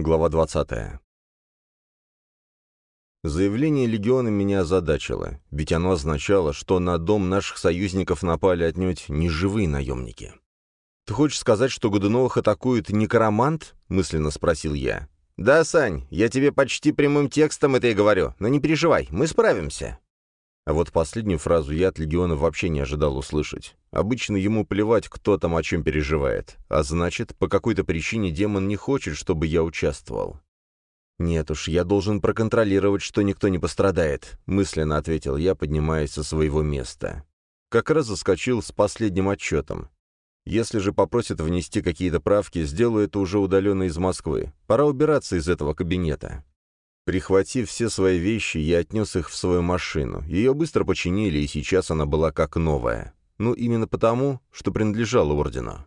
Глава 20. Заявление легиона меня озадачило, ведь оно означало, что на дом наших союзников напали отнюдь не живые наемники. «Ты хочешь сказать, что Годуновых атакует некромант?» — мысленно спросил я. «Да, Сань, я тебе почти прямым текстом это и говорю, но не переживай, мы справимся». А вот последнюю фразу я от Легиона вообще не ожидал услышать. Обычно ему плевать, кто там о чем переживает. А значит, по какой-то причине демон не хочет, чтобы я участвовал. «Нет уж, я должен проконтролировать, что никто не пострадает», — мысленно ответил я, поднимаясь со своего места. Как раз заскочил с последним отчетом. Если же попросят внести какие-то правки, сделаю это уже удаленно из Москвы. Пора убираться из этого кабинета. Прихватив все свои вещи, я отнес их в свою машину. Ее быстро починили, и сейчас она была как новая. Ну, именно потому, что принадлежала ордену.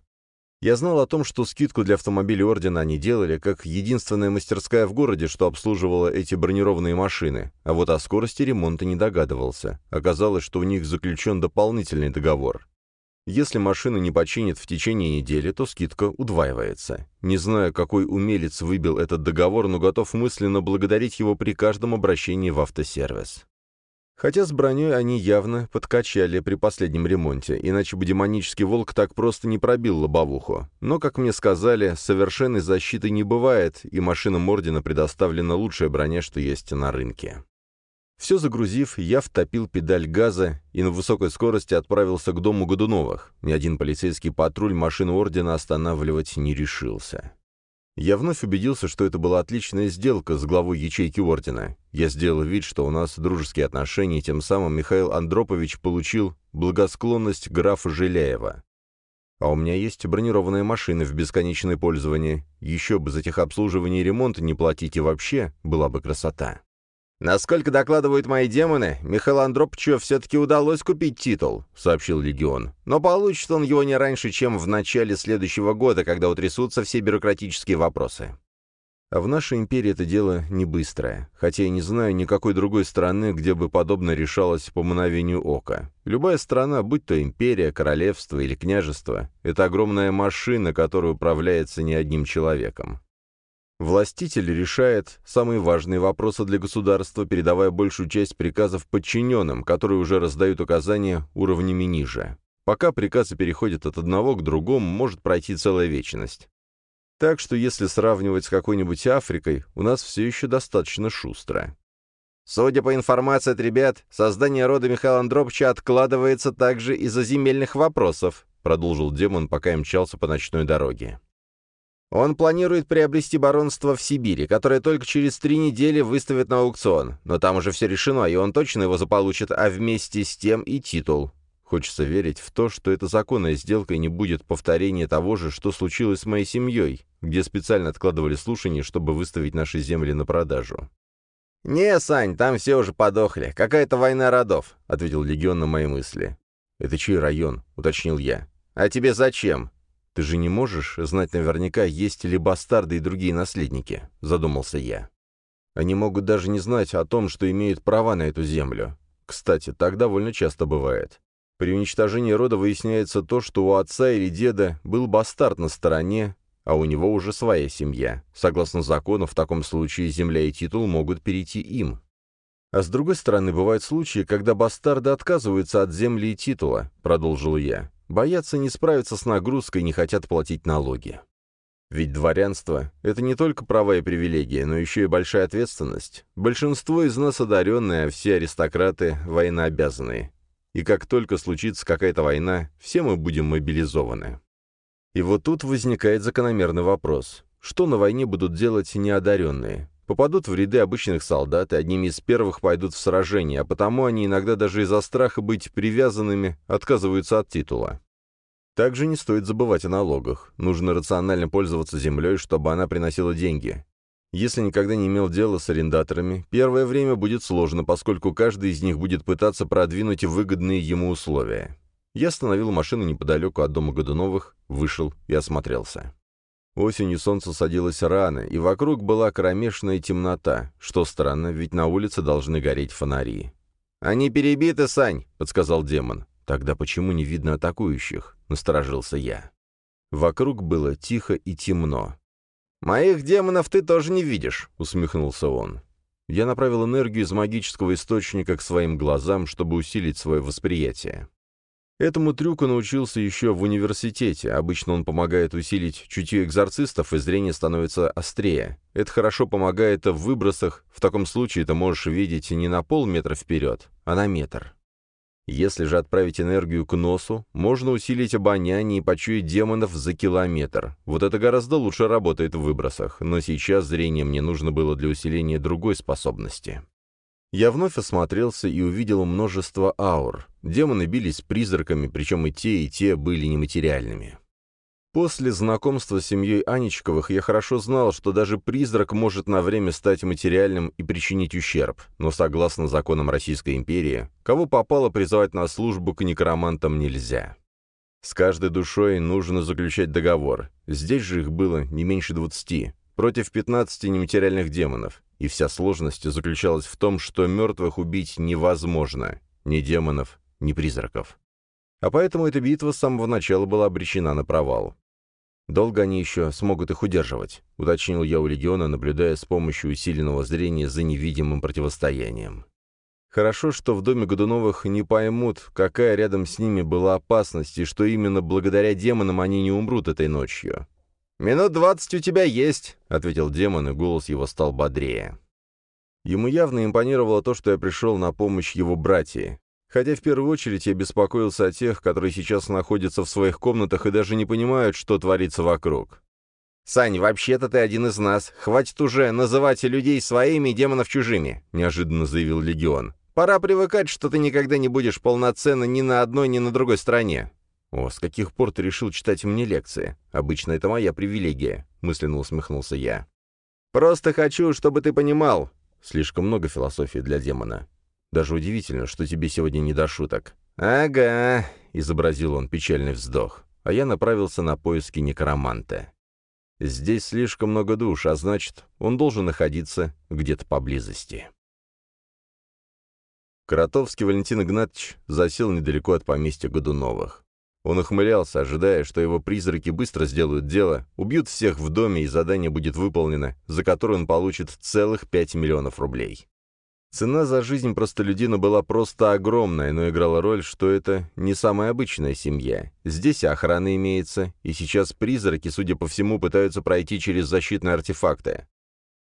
Я знал о том, что скидку для автомобилей Ордена они делали, как единственная мастерская в городе, что обслуживала эти бронированные машины, а вот о скорости ремонта не догадывался. Оказалось, что у них заключен дополнительный договор. Если машину не починят в течение недели, то скидка удваивается. Не знаю, какой умелец выбил этот договор, но готов мысленно благодарить его при каждом обращении в автосервис. Хотя с броней они явно подкачали при последнем ремонте, иначе бы демонический волк так просто не пробил лобовуху. Но, как мне сказали, совершенной защиты не бывает, и машинам Ордена предоставлена лучшая броня, что есть на рынке. Все загрузив, я втопил педаль газа и на высокой скорости отправился к дому Годуновых. Ни один полицейский патруль машину Ордена останавливать не решился. Я вновь убедился, что это была отличная сделка с главой ячейки Ордена. Я сделал вид, что у нас дружеские отношения, тем самым Михаил Андропович получил благосклонность графа Жиляева. А у меня есть бронированная машина в бесконечное пользование. Еще бы за техобслуживание и ремонт не платить и вообще была бы красота. «Насколько докладывают мои демоны, Михаилу Андропычу все-таки удалось купить титул», — сообщил Легион. «Но получит он его не раньше, чем в начале следующего года, когда утрясутся все бюрократические вопросы». А в нашей империи это дело не быстрое, хотя я не знаю никакой другой страны, где бы подобное решалось по мановению ока. Любая страна, будь то империя, королевство или княжество, это огромная машина, которая управляется не одним человеком. Властитель решает самые важные вопросы для государства, передавая большую часть приказов подчиненным, которые уже раздают указания уровнями ниже. Пока приказы переходят от одного к другому, может пройти целая вечность. Так что если сравнивать с какой-нибудь Африкой, у нас все еще достаточно шустро. Судя по информации от ребят, создание рода Михаила Андроповича откладывается также из-за земельных вопросов, продолжил демон, пока я мчался по ночной дороге. Он планирует приобрести баронство в Сибири, которое только через три недели выставят на аукцион. Но там уже все решено, и он точно его заполучит, а вместе с тем и титул. Хочется верить в то, что это законная сделка не будет повторения того же, что случилось с моей семьей, где специально откладывали слушания, чтобы выставить наши земли на продажу. «Не, Сань, там все уже подохли. Какая-то война родов», — ответил Легион на мои мысли. «Это чей район?» — уточнил я. «А тебе зачем?» «Ты же не можешь знать наверняка, есть ли бастарды и другие наследники», — задумался я. «Они могут даже не знать о том, что имеют права на эту землю. Кстати, так довольно часто бывает. При уничтожении рода выясняется то, что у отца или деда был бастард на стороне, а у него уже своя семья. Согласно закону, в таком случае земля и титул могут перейти им. А с другой стороны, бывают случаи, когда бастарды отказываются от земли и титула, продолжил я. Боятся не справиться с нагрузкой и не хотят платить налоги. Ведь дворянство — это не только права и привилегии, но еще и большая ответственность. Большинство из нас одаренные, а все аристократы — военнообязанные. И как только случится какая-то война, все мы будем мобилизованы. И вот тут возникает закономерный вопрос. Что на войне будут делать неодаренные? Попадут в ряды обычных солдат и одними из первых пойдут в сражение, а потому они иногда даже из-за страха быть привязанными отказываются от титула. Также не стоит забывать о налогах. Нужно рационально пользоваться землей, чтобы она приносила деньги. Если никогда не имел дела с арендаторами, первое время будет сложно, поскольку каждый из них будет пытаться продвинуть выгодные ему условия. Я остановил машину неподалеку от дома Годуновых, вышел и осмотрелся. Осенью солнце садилось рано, и вокруг была кромешная темнота, что странно, ведь на улице должны гореть фонари. «Они перебиты, Сань!» — подсказал демон. «Тогда почему не видно атакующих?» — насторожился я. Вокруг было тихо и темно. «Моих демонов ты тоже не видишь», — усмехнулся он. Я направил энергию из магического источника к своим глазам, чтобы усилить свое восприятие. Этому трюку научился еще в университете. Обычно он помогает усилить чутье экзорцистов, и зрение становится острее. Это хорошо помогает в выбросах. В таком случае ты можешь видеть не на полметра вперед, а на метр. Если же отправить энергию к носу, можно усилить обоняние и почуять демонов за километр. Вот это гораздо лучше работает в выбросах, но сейчас зрение мне нужно было для усиления другой способности. Я вновь осмотрелся и увидел множество аур. Демоны бились с призраками, причем и те, и те были нематериальными. После знакомства с семьей Анечковых я хорошо знал, что даже призрак может на время стать материальным и причинить ущерб, но согласно законам Российской империи, кого попало призывать на службу к некромантам нельзя. С каждой душой нужно заключать договор. Здесь же их было не меньше двадцати, против пятнадцати нематериальных демонов, и вся сложность заключалась в том, что мертвых убить невозможно, ни демонов, ни призраков. А поэтому эта битва с самого начала была обречена на провал. «Долго они еще смогут их удерживать», — уточнил я у Легиона, наблюдая с помощью усиленного зрения за невидимым противостоянием. Хорошо, что в доме Годуновых не поймут, какая рядом с ними была опасность, и что именно благодаря демонам они не умрут этой ночью. «Минут двадцать у тебя есть», — ответил демон, и голос его стал бодрее. Ему явно импонировало то, что я пришел на помощь его братьям. Хотя в первую очередь я беспокоился о тех, которые сейчас находятся в своих комнатах и даже не понимают, что творится вокруг. «Сань, вообще-то ты один из нас. Хватит уже называть людей своими и демонов чужими», — неожиданно заявил Легион. «Пора привыкать, что ты никогда не будешь полноценно ни на одной, ни на другой стороне». «О, с каких пор ты решил читать мне лекции? Обычно это моя привилегия», — мысленно усмехнулся я. «Просто хочу, чтобы ты понимал». Слишком много философии для демона. Даже удивительно, что тебе сегодня не до шуток». «Ага», — изобразил он печальный вздох, а я направился на поиски некроманта. «Здесь слишком много душ, а значит, он должен находиться где-то поблизости». Кротовский Валентин Игнатьевич засел недалеко от поместья Годуновых. Он ухмылялся, ожидая, что его призраки быстро сделают дело, убьют всех в доме, и задание будет выполнено, за которое он получит целых пять миллионов рублей. Цена за жизнь простолюдина была просто огромная, но играла роль, что это не самая обычная семья. Здесь охрана имеется, и сейчас призраки, судя по всему, пытаются пройти через защитные артефакты.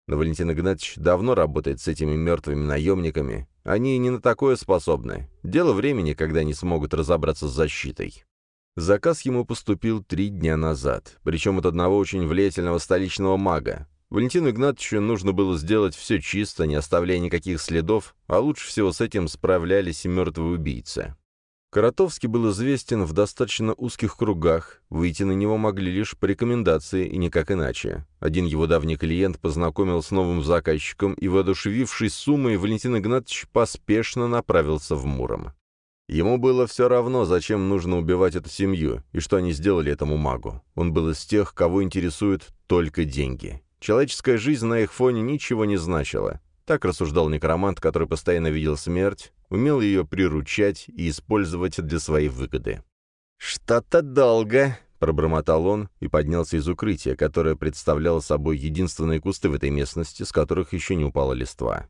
Но Валентин Игнатьевич давно работает с этими мертвыми наемниками. Они не на такое способны. Дело времени, когда они смогут разобраться с защитой. Заказ ему поступил три дня назад, причем от одного очень влиятельного столичного мага. Валентину Игнатьевичу нужно было сделать все чисто, не оставляя никаких следов, а лучше всего с этим справлялись и мертвые убийцы. Коротовский был известен в достаточно узких кругах, выйти на него могли лишь по рекомендации и никак иначе. Один его давний клиент познакомил с новым заказчиком, и, воодушевившись суммой, Валентин Игнатьевич поспешно направился в Муром. Ему было все равно, зачем нужно убивать эту семью, и что они сделали этому магу. Он был из тех, кого интересуют только деньги. Человеческая жизнь на их фоне ничего не значила. Так рассуждал некромант, который постоянно видел смерть, умел ее приручать и использовать для своей выгоды. «Что-то долго», — пробормотал он и поднялся из укрытия, которое представляло собой единственные кусты в этой местности, с которых еще не упала листва.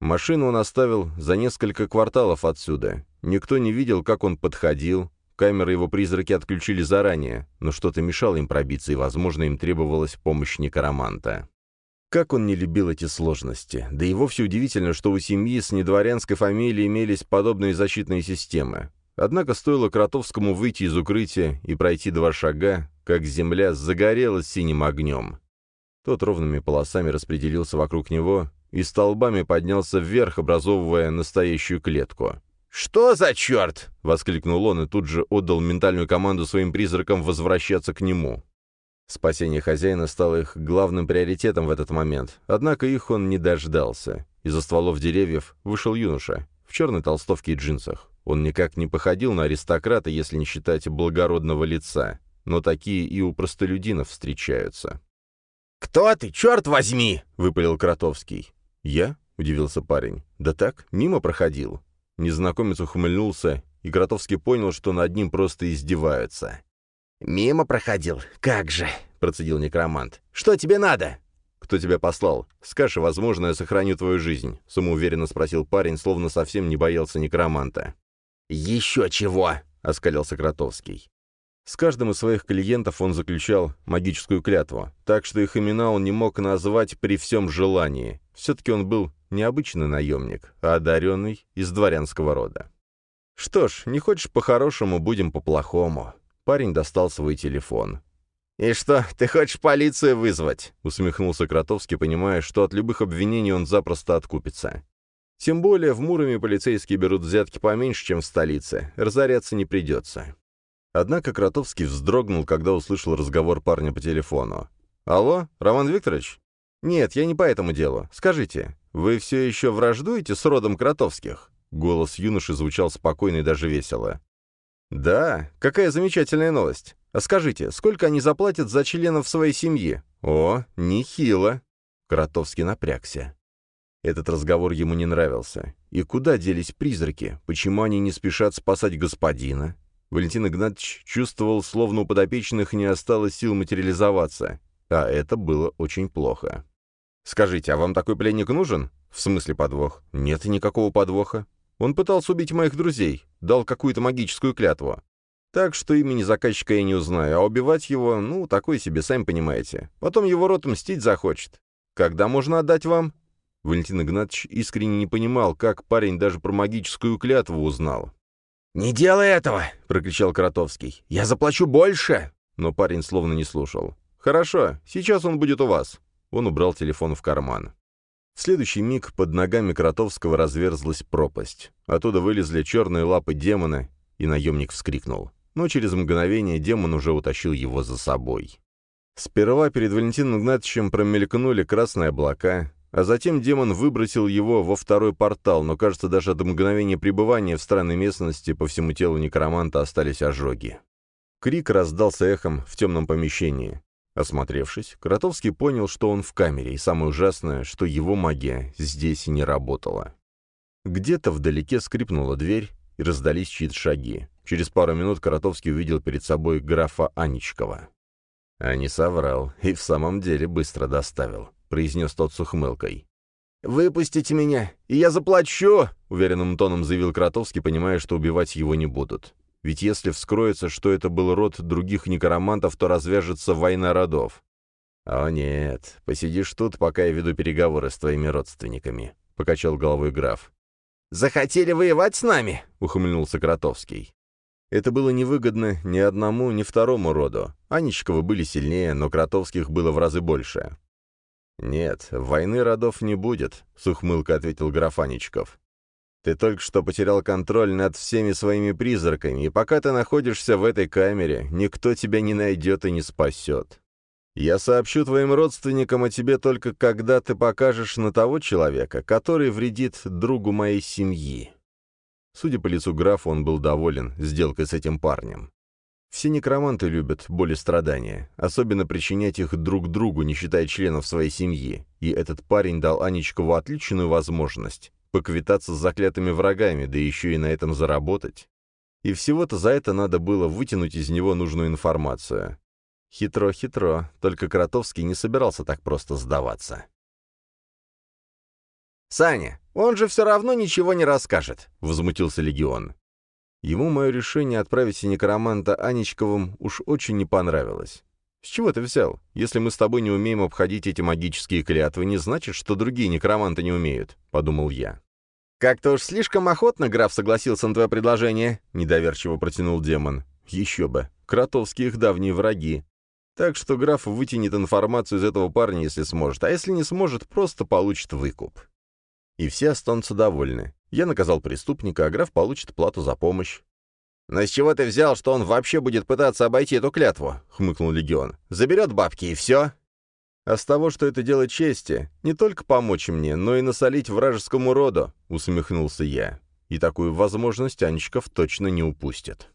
Машину он оставил за несколько кварталов отсюда. Никто не видел, как он подходил, Камеры его призраки отключили заранее, но что-то мешало им пробиться, и, возможно, им требовалась помощь некроманта. Как он не любил эти сложности. Да и вовсе удивительно, что у семьи с недворянской фамилией имелись подобные защитные системы. Однако стоило Кротовскому выйти из укрытия и пройти два шага, как земля загорелась синим огнем. Тот ровными полосами распределился вокруг него и столбами поднялся вверх, образовывая настоящую клетку. «Что за черт?» — воскликнул он и тут же отдал ментальную команду своим призракам возвращаться к нему. Спасение хозяина стало их главным приоритетом в этот момент, однако их он не дождался. Из-за стволов деревьев вышел юноша, в черной толстовке и джинсах. Он никак не походил на аристократа, если не считать благородного лица, но такие и у простолюдинов встречаются. «Кто ты, черт возьми?» — выпалил Кротовский. «Я?» — удивился парень. «Да так, мимо проходил». Незнакомец ухмыльнулся, и Кротовский понял, что над ним просто издеваются. «Мимо проходил? Как же!» —— процедил некромант. «Что тебе надо?» «Кто тебя послал? Скажи, возможно, я сохраню твою жизнь», — самоуверенно спросил парень, словно совсем не боялся некроманта. «Еще чего!» — оскалился Кротовский. С каждым из своих клиентов он заключал магическую клятву, так что их имена он не мог назвать при всем желании. Все-таки он был необычный наемник, а одаренный из дворянского рода. «Что ж, не хочешь по-хорошему, будем по-плохому». Парень достал свой телефон. «И что, ты хочешь полицию вызвать?» — усмехнулся Кротовский, понимая, что от любых обвинений он запросто откупится. Тем более в Муроме полицейские берут взятки поменьше, чем в столице. Разоряться не придется. Однако Кротовский вздрогнул, когда услышал разговор парня по телефону. «Алло, Роман Викторович?» «Нет, я не по этому делу. Скажите, вы все еще враждуете с родом Кротовских?» Голос юноши звучал спокойно и даже весело. «Да, какая замечательная новость. А скажите, сколько они заплатят за членов своей семьи?» «О, нехило!» Кротовский напрягся. Этот разговор ему не нравился. И куда делись призраки? Почему они не спешат спасать господина? Валентин Игнатьевич чувствовал, словно у подопечных не осталось сил материализоваться. А это было очень плохо. «Скажите, а вам такой пленник нужен?» «В смысле подвох?» «Нет никакого подвоха. Он пытался убить моих друзей, дал какую-то магическую клятву. Так что имени заказчика я не узнаю, а убивать его, ну, такой себе, сами понимаете. Потом его рот мстить захочет. Когда можно отдать вам?» Валентин Игнатьевич искренне не понимал, как парень даже про магическую клятву узнал. «Не делай этого!» — прокричал Кротовский. «Я заплачу больше!» Но парень словно не слушал. «Хорошо, сейчас он будет у вас». Он убрал телефон в карман. В следующий миг под ногами Кротовского разверзлась пропасть. Оттуда вылезли черные лапы демона, и наемник вскрикнул. Но через мгновение демон уже утащил его за собой. Сперва перед Валентином Игнатьевичем промелькнули красные облака, а затем демон выбросил его во второй портал, но, кажется, даже до мгновения пребывания в странной местности по всему телу некроманта остались ожоги. Крик раздался эхом в темном помещении. Осмотревшись, Кротовский понял, что он в камере, и самое ужасное, что его магия здесь не работала. Где-то вдалеке скрипнула дверь, и раздались чьи-то шаги. Через пару минут Коротовский увидел перед собой графа Аничкова. А не соврал, и в самом деле быстро доставил произнес тот с ухмылкой. «Выпустите меня, и я заплачу!» — уверенным тоном заявил Кротовский, понимая, что убивать его не будут. Ведь если вскроется, что это был род других некромантов, то развяжется война родов. «О нет, посидишь тут, пока я веду переговоры с твоими родственниками», — покачал головой граф. «Захотели воевать с нами?» — ухмыльнулся Кротовский. Это было невыгодно ни одному, ни второму роду. Анечковы были сильнее, но Кротовских было в разы больше. «Нет, войны родов не будет», — с ухмылкой ответил Графаничков. «Ты только что потерял контроль над всеми своими призраками, и пока ты находишься в этой камере, никто тебя не найдет и не спасет. Я сообщу твоим родственникам о тебе только когда ты покажешь на того человека, который вредит другу моей семьи». Судя по лицу графа, он был доволен сделкой с этим парнем. Все некроманты любят боль и страдания, особенно причинять их друг другу, не считая членов своей семьи, и этот парень дал Анечкову отличную возможность поквитаться с заклятыми врагами, да еще и на этом заработать. И всего-то за это надо было вытянуть из него нужную информацию. Хитро-хитро, только Кротовский не собирался так просто сдаваться. «Саня, он же все равно ничего не расскажет», — возмутился Легион. Ему мое решение отправить некроманта Анечковым уж очень не понравилось. «С чего ты взял? Если мы с тобой не умеем обходить эти магические клятвы, не значит, что другие некроманты не умеют», — подумал я. «Как-то уж слишком охотно граф согласился на твое предложение», — недоверчиво протянул демон. «Еще бы. Кротовские их давние враги. Так что граф вытянет информацию из этого парня, если сможет, а если не сможет, просто получит выкуп. И все останутся довольны. Я наказал преступника, а граф получит плату за помощь. «Но с чего ты взял, что он вообще будет пытаться обойти эту клятву?» — хмыкнул Легион. «Заберет бабки и все». «А с того, что это дело чести, не только помочь мне, но и насолить вражескому роду», — усмехнулся я. «И такую возможность Анечков точно не упустит».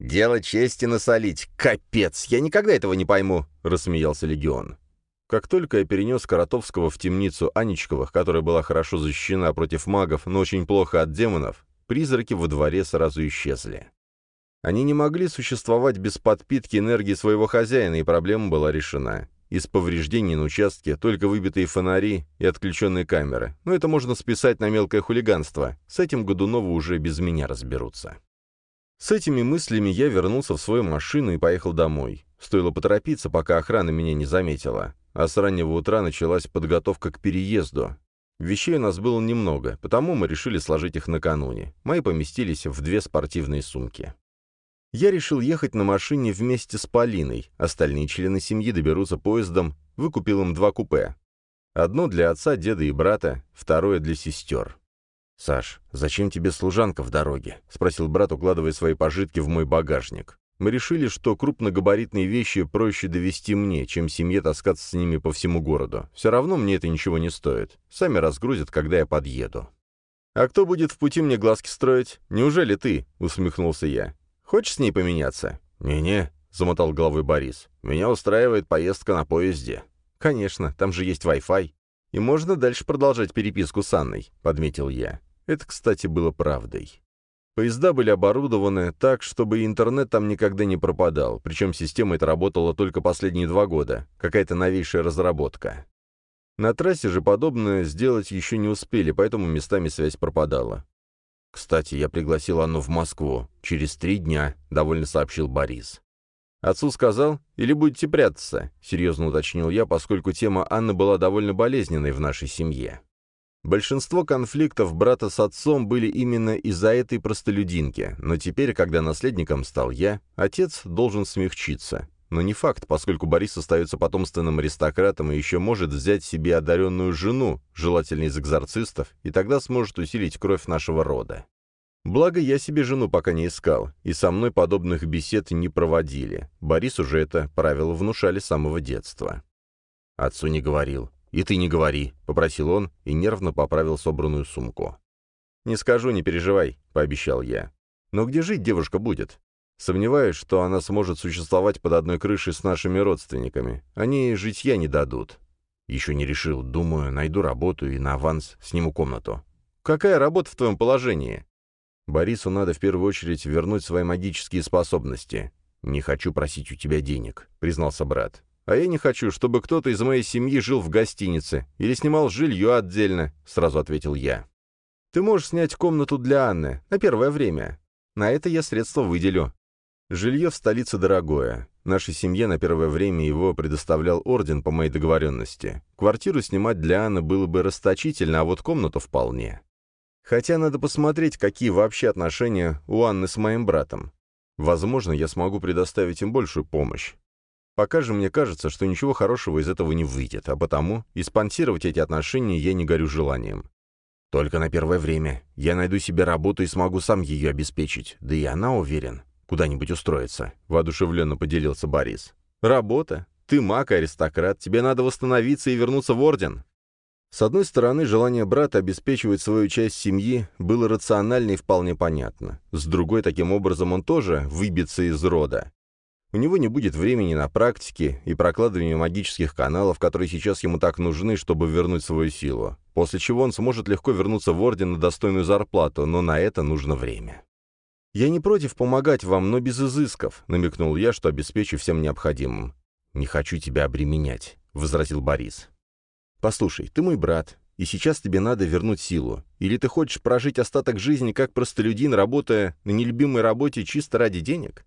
«Дело чести насолить. Капец! Я никогда этого не пойму!» — рассмеялся Легион. Как только я перенес Коротовского в темницу Анечковых, которая была хорошо защищена против магов, но очень плохо от демонов, призраки во дворе сразу исчезли. Они не могли существовать без подпитки энергии своего хозяина, и проблема была решена. Из повреждений на участке только выбитые фонари и отключенные камеры. Но это можно списать на мелкое хулиганство. С этим Годунову уже без меня разберутся. С этими мыслями я вернулся в свою машину и поехал домой. Стоило поторопиться, пока охрана меня не заметила. А с раннего утра началась подготовка к переезду. Вещей у нас было немного, потому мы решили сложить их накануне. Мои поместились в две спортивные сумки. Я решил ехать на машине вместе с Полиной, остальные члены семьи доберутся поездом, выкупил им два купе. Одно для отца, деда и брата, второе для сестер. «Саш, зачем тебе служанка в дороге?» — спросил брат, укладывая свои пожитки в мой багажник. Мы решили, что крупногабаритные вещи проще довести мне, чем семье таскаться с ними по всему городу. Все равно мне это ничего не стоит. Сами разгрузят, когда я подъеду. «А кто будет в пути мне глазки строить? Неужели ты?» — усмехнулся я. Хочешь с ней поменяться?» «Не-не», — замотал головой Борис. «Меня устраивает поездка на поезде». «Конечно, там же есть Wi-Fi. И можно дальше продолжать переписку с Анной», — подметил я. Это, кстати, было правдой. Поезда были оборудованы так, чтобы интернет там никогда не пропадал, причем система эта работала только последние два года, какая-то новейшая разработка. На трассе же подобное сделать еще не успели, поэтому местами связь пропадала. «Кстати, я пригласил Анну в Москву. Через три дня», — довольно сообщил Борис. «Отцу сказал? Или будете прятаться?» — серьезно уточнил я, поскольку тема Анны была довольно болезненной в нашей семье. Большинство конфликтов брата с отцом были именно из-за этой простолюдинки, но теперь, когда наследником стал я, отец должен смягчиться. Но не факт, поскольку Борис остается потомственным аристократом и еще может взять себе одаренную жену, желательно из экзорцистов, и тогда сможет усилить кровь нашего рода. Благо, я себе жену пока не искал, и со мной подобных бесед не проводили. Борис уже это правило внушали с самого детства. Отцу не говорил. «И ты не говори», — попросил он и нервно поправил собранную сумку. «Не скажу, не переживай», — пообещал я. «Но где жить девушка будет? Сомневаюсь, что она сможет существовать под одной крышей с нашими родственниками. Они житья не дадут. Еще не решил. Думаю, найду работу и на аванс сниму комнату. Какая работа в твоем положении? Борису надо в первую очередь вернуть свои магические способности. Не хочу просить у тебя денег, признался брат. А я не хочу, чтобы кто-то из моей семьи жил в гостинице или снимал жилье отдельно, сразу ответил я. Ты можешь снять комнату для Анны на первое время. На это я средства выделю. Жилье в столице дорогое. Нашей семье на первое время его предоставлял орден по моей договоренности. Квартиру снимать для Анны было бы расточительно, а вот комнату вполне. Хотя надо посмотреть, какие вообще отношения у Анны с моим братом. Возможно, я смогу предоставить им большую помощь. Пока же мне кажется, что ничего хорошего из этого не выйдет, а потому и спонсировать эти отношения я не горю желанием. Только на первое время. Я найду себе работу и смогу сам ее обеспечить. Да и она, уверен, куда-нибудь устроиться», — воодушевленно поделился Борис. «Работа? Ты маг аристократ, тебе надо восстановиться и вернуться в орден». С одной стороны, желание брата обеспечивать свою часть семьи было рационально и вполне понятно. С другой, таким образом он тоже выбьется из рода. У него не будет времени на практики и прокладывание магических каналов, которые сейчас ему так нужны, чтобы вернуть свою силу. После чего он сможет легко вернуться в Орден на достойную зарплату, но на это нужно время. «Я не против помогать вам, но без изысков», — намекнул я, что обеспечу всем необходимым. «Не хочу тебя обременять», — возразил Борис. «Послушай, ты мой брат, и сейчас тебе надо вернуть силу. Или ты хочешь прожить остаток жизни как простолюдин, работая на нелюбимой работе чисто ради денег?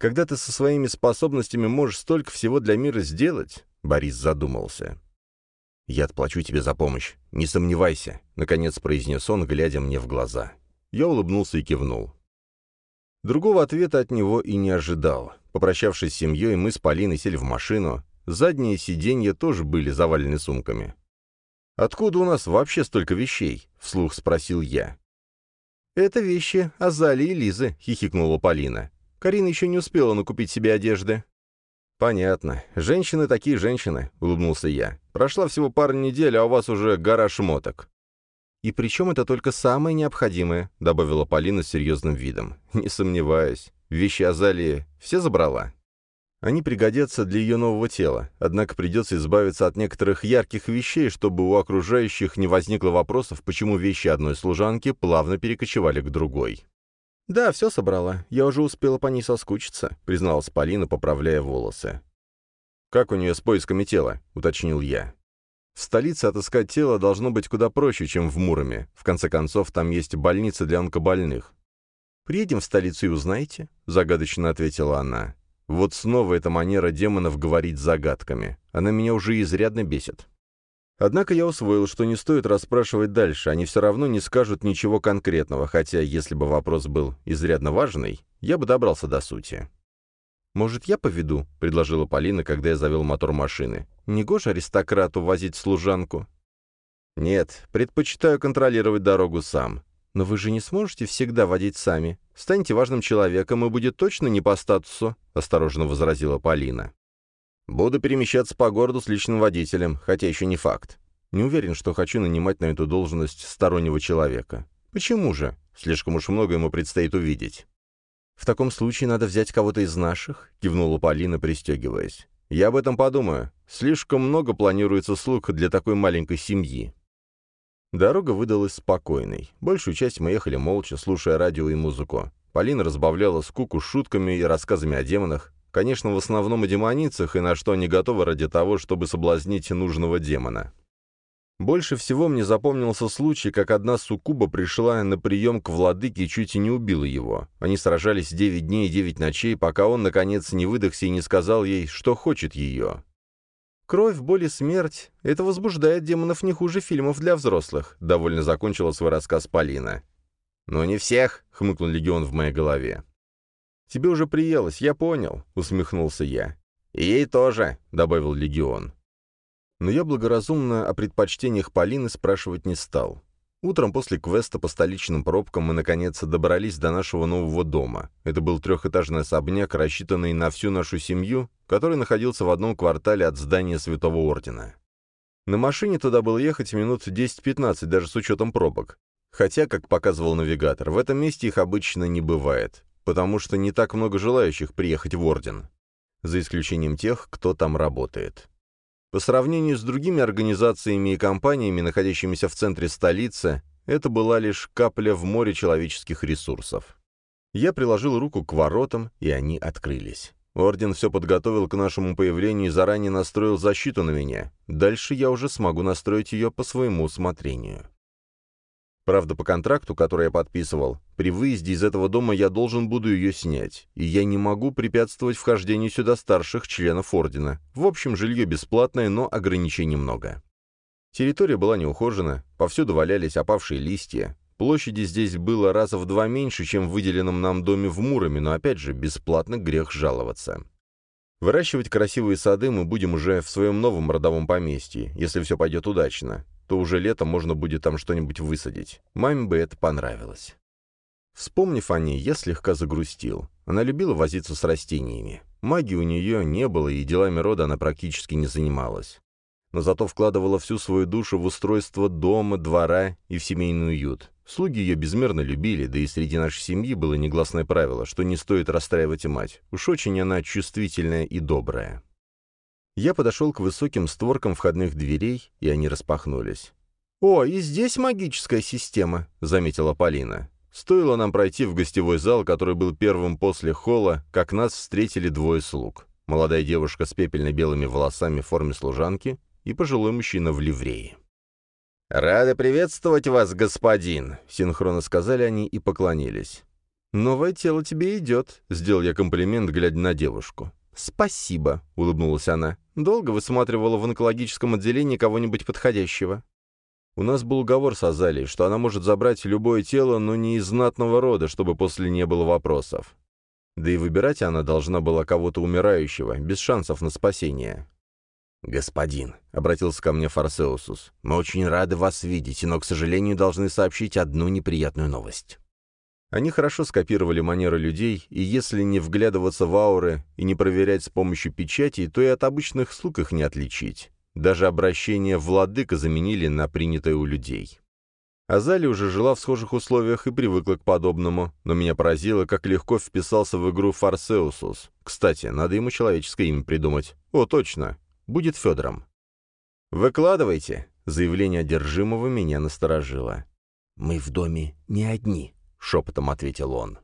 Когда ты со своими способностями можешь столько всего для мира сделать?» Борис задумался. «Я отплачу тебе за помощь, не сомневайся», — наконец произнес он, глядя мне в глаза. Я улыбнулся и кивнул. Другого ответа от него и не ожидал. Попрощавшись с семьей, мы с Полиной сели в машину. Задние сиденья тоже были завалены сумками. «Откуда у нас вообще столько вещей?» — вслух спросил я. «Это вещи Азали и Лизы», — хихикнула Полина. «Карина еще не успела накупить себе одежды». «Понятно. Женщины такие женщины», — улыбнулся я. «Прошла всего пару недель, а у вас уже гора шмоток». «И причем это только самое необходимое», — добавила Полина с серьезным видом. «Не сомневаюсь. Вещи Азалии все забрала?» Они пригодятся для ее нового тела, однако придется избавиться от некоторых ярких вещей, чтобы у окружающих не возникло вопросов, почему вещи одной служанки плавно перекочевали к другой. «Да, все собрала. Я уже успела по ней соскучиться», — призналась Полина, поправляя волосы. «Как у нее с поисками тела?» — уточнил я. В столице отыскать тело должно быть куда проще, чем в Муроме. В конце концов, там есть больница для онкобольных. «Приедем в столицу и узнаете», — загадочно ответила она. Вот снова эта манера демонов говорить загадками. Она меня уже изрядно бесит. Однако я усвоил, что не стоит расспрашивать дальше, они все равно не скажут ничего конкретного, хотя, если бы вопрос был изрядно важный, я бы добрался до сути. «Может, я поведу?» — предложила Полина, когда я завел мотор машины. «Негоже аристократу возить служанку?» «Нет, предпочитаю контролировать дорогу сам. Но вы же не сможете всегда водить сами. Станьте важным человеком, и будет точно не по статусу», — осторожно возразила Полина. «Буду перемещаться по городу с личным водителем, хотя еще не факт. Не уверен, что хочу нанимать на эту должность стороннего человека. Почему же? Слишком уж много ему предстоит увидеть». «В таком случае надо взять кого-то из наших», — кивнула Полина, пристегиваясь. «Я об этом подумаю. Слишком много планируется слуг для такой маленькой семьи». Дорога выдалась спокойной. Большую часть мы ехали молча, слушая радио и музыку. Полина разбавляла скуку шутками и рассказами о демонах. Конечно, в основном о демоницах и на что они готовы ради того, чтобы соблазнить нужного демона. Больше всего мне запомнился случай, как одна суккуба пришла на прием к владыке и чуть и не убила его. Они сражались девять дней и девять ночей, пока он, наконец, не выдохся и не сказал ей, что хочет ее. «Кровь, боль и смерть — это возбуждает демонов не хуже фильмов для взрослых», — довольно закончила свой рассказ Полина. «Но не всех», — хмыкнул Легион в моей голове. «Тебе уже приелось, я понял», — усмехнулся я. «И ей тоже», — добавил Легион но я благоразумно о предпочтениях Полины спрашивать не стал. Утром после квеста по столичным пробкам мы наконец добрались до нашего нового дома. Это был трехэтажный особняк, рассчитанный на всю нашу семью, который находился в одном квартале от здания Святого Ордена. На машине туда было ехать минут 10-15, даже с учетом пробок. Хотя, как показывал навигатор, в этом месте их обычно не бывает, потому что не так много желающих приехать в Орден. За исключением тех, кто там работает. По сравнению с другими организациями и компаниями, находящимися в центре столицы, это была лишь капля в море человеческих ресурсов. Я приложил руку к воротам, и они открылись. Орден все подготовил к нашему появлению и заранее настроил защиту на меня. Дальше я уже смогу настроить ее по своему усмотрению. Правда, по контракту, который я подписывал, при выезде из этого дома я должен буду ее снять, и я не могу препятствовать вхождению сюда старших членов Ордена. В общем, жилье бесплатное, но ограничений много. Территория была неухожена, повсюду валялись опавшие листья. Площади здесь было раза в два меньше, чем в выделенном нам доме в Муроме, но опять же, бесплатно грех жаловаться. Выращивать красивые сады мы будем уже в своем новом родовом поместье, если все пойдет удачно то уже летом можно будет там что-нибудь высадить. Маме бы это понравилось. Вспомнив о ней, я слегка загрустил. Она любила возиться с растениями. Магии у нее не было, и делами рода она практически не занималась. Но зато вкладывала всю свою душу в устройство дома, двора и в семейный уют. Слуги ее безмерно любили, да и среди нашей семьи было негласное правило, что не стоит расстраивать мать. Уж очень она чувствительная и добрая. Я подошел к высоким створкам входных дверей, и они распахнулись. «О, и здесь магическая система», — заметила Полина. Стоило нам пройти в гостевой зал, который был первым после холла, как нас встретили двое слуг. Молодая девушка с пепельно-белыми волосами в форме служанки и пожилой мужчина в ливрее. «Рады приветствовать вас, господин!» — синхронно сказали они и поклонились. «Новое тело тебе идет», — сделал я комплимент, глядя на девушку. «Спасибо», — улыбнулась она. «Долго высматривала в онкологическом отделении кого-нибудь подходящего?» У нас был уговор с Азалией, что она может забрать любое тело, но не из знатного рода, чтобы после не было вопросов. Да и выбирать она должна была кого-то умирающего, без шансов на спасение. «Господин», — обратился ко мне Фарсеусус, — «мы очень рады вас видеть, но, к сожалению, должны сообщить одну неприятную новость». Они хорошо скопировали манеры людей, и если не вглядываться в ауры и не проверять с помощью печати, то и от обычных слуг их не отличить. Даже обращение «владыка» заменили на принятое у людей. Азали уже жила в схожих условиях и привыкла к подобному, но меня поразило, как легко вписался в игру Фарсеусус. Кстати, надо ему человеческое имя придумать. О, точно, будет Федором. «Выкладывайте», — заявление одержимого меня насторожило. «Мы в доме не одни», — шепотом ответил он.